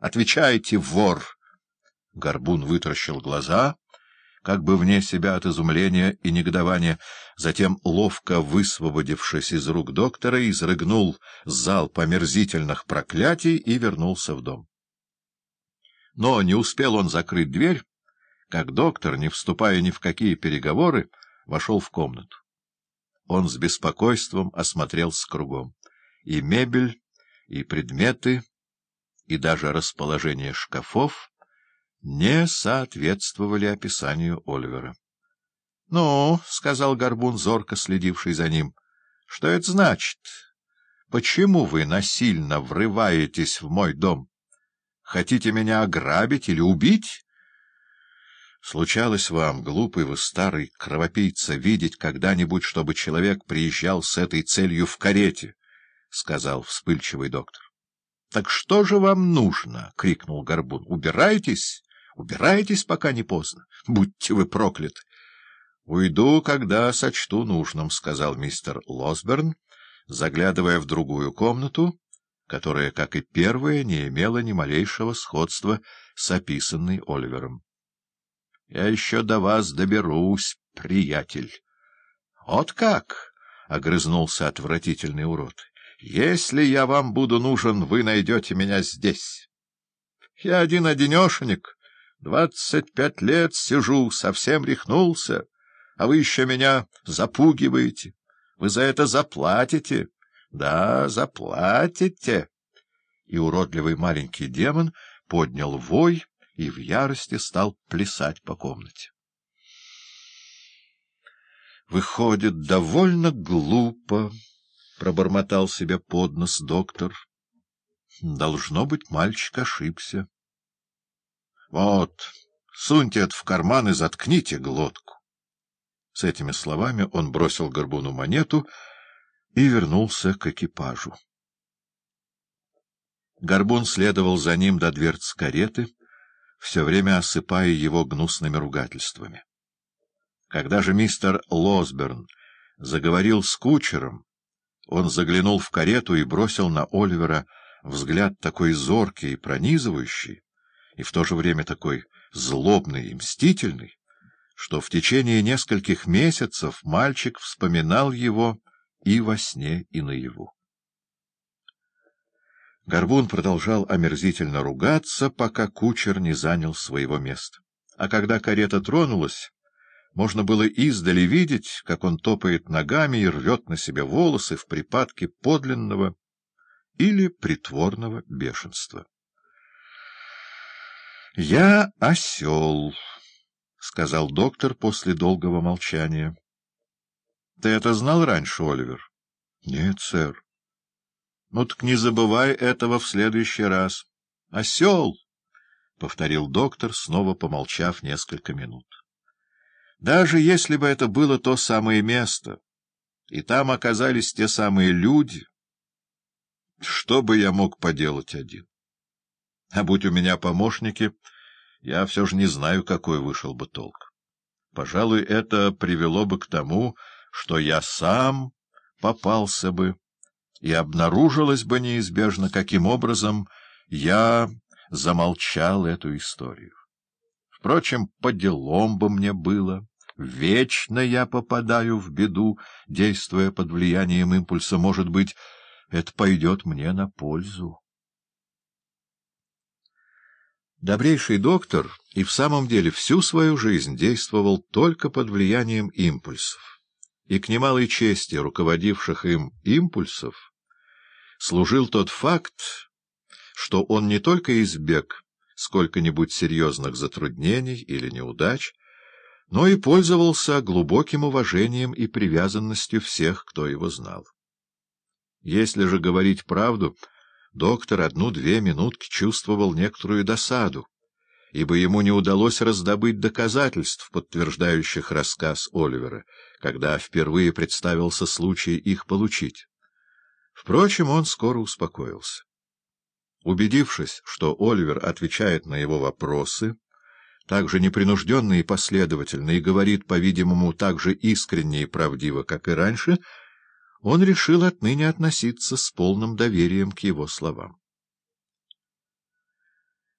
Отвечайте, вор! Горбун вытаращил глаза, как бы вне себя от изумления и негодования, затем, ловко высвободившись из рук доктора, изрыгнул залп омерзительных проклятий и вернулся в дом. Но не успел он закрыть дверь, как доктор, не вступая ни в какие переговоры, вошел в комнату. Он с беспокойством осмотрелся кругом. И мебель, и предметы, и даже расположение шкафов не соответствовали описанию Оливера. — Ну, — сказал Горбун, зорко следивший за ним, — что это значит? Почему вы насильно врываетесь в мой дом? Хотите меня ограбить или убить? Случалось вам, глупый вы старый кровопийца, видеть когда-нибудь, чтобы человек приезжал с этой целью в карете? — сказал вспыльчивый доктор. — Так что же вам нужно? — крикнул Горбун. — Убирайтесь! Убирайтесь, пока не поздно. Будьте вы прокляты! — Уйду, когда сочту нужным, — сказал мистер Лосберн, заглядывая в другую комнату, которая, как и первая, не имела ни малейшего сходства с описанной Оливером. — Я еще до вас доберусь, приятель. — Вот как! — огрызнулся отвратительный урод. Если я вам буду нужен, вы найдете меня здесь. Я один-одинешенек, двадцать пять лет сижу, совсем рехнулся, а вы еще меня запугиваете. Вы за это заплатите. Да, заплатите. И уродливый маленький демон поднял вой и в ярости стал плясать по комнате. Выходит, довольно глупо пробормотал себе под нос доктор. Должно быть, мальчик ошибся. — Вот, суньте это в карман и заткните глотку. С этими словами он бросил горбуну монету и вернулся к экипажу. Горбун следовал за ним до дверц кареты, все время осыпая его гнусными ругательствами. Когда же мистер Лосберн заговорил с кучером, он заглянул в карету и бросил на Оливера взгляд такой зоркий и пронизывающий, и в то же время такой злобный и мстительный, что в течение нескольких месяцев мальчик вспоминал его и во сне, и наяву. Горбун продолжал омерзительно ругаться, пока кучер не занял своего места. А когда карета тронулась, можно было издали видеть, как он топает ногами и рвет на себе волосы в припадке подлинного или притворного бешенства. — Я осел, — сказал доктор после долгого молчания. — Ты это знал раньше, Оливер? — Нет, сэр. — Ну так не забывай этого в следующий раз. — Осел! — повторил доктор, снова помолчав несколько минут. Даже если бы это было то самое место, и там оказались те самые люди, что бы я мог поделать один? А будь у меня помощники, я все же не знаю, какой вышел бы толк. Пожалуй, это привело бы к тому, что я сам попался бы, и обнаружилось бы неизбежно, каким образом я замолчал эту историю. Впрочем, по делам бы мне было. Вечно я попадаю в беду, действуя под влиянием импульса. Может быть, это пойдет мне на пользу. Добрейший доктор и в самом деле всю свою жизнь действовал только под влиянием импульсов, и к немалой чести руководивших им импульсов служил тот факт, что он не только избег сколько-нибудь серьезных затруднений или неудач, но и пользовался глубоким уважением и привязанностью всех, кто его знал. Если же говорить правду, доктор одну-две минутки чувствовал некоторую досаду, ибо ему не удалось раздобыть доказательств, подтверждающих рассказ Оливера, когда впервые представился случай их получить. Впрочем, он скоро успокоился. Убедившись, что Оливер отвечает на его вопросы, так же непринужденно и последовательно, и говорит, по-видимому, так же искренне и правдиво, как и раньше, он решил отныне относиться с полным доверием к его словам.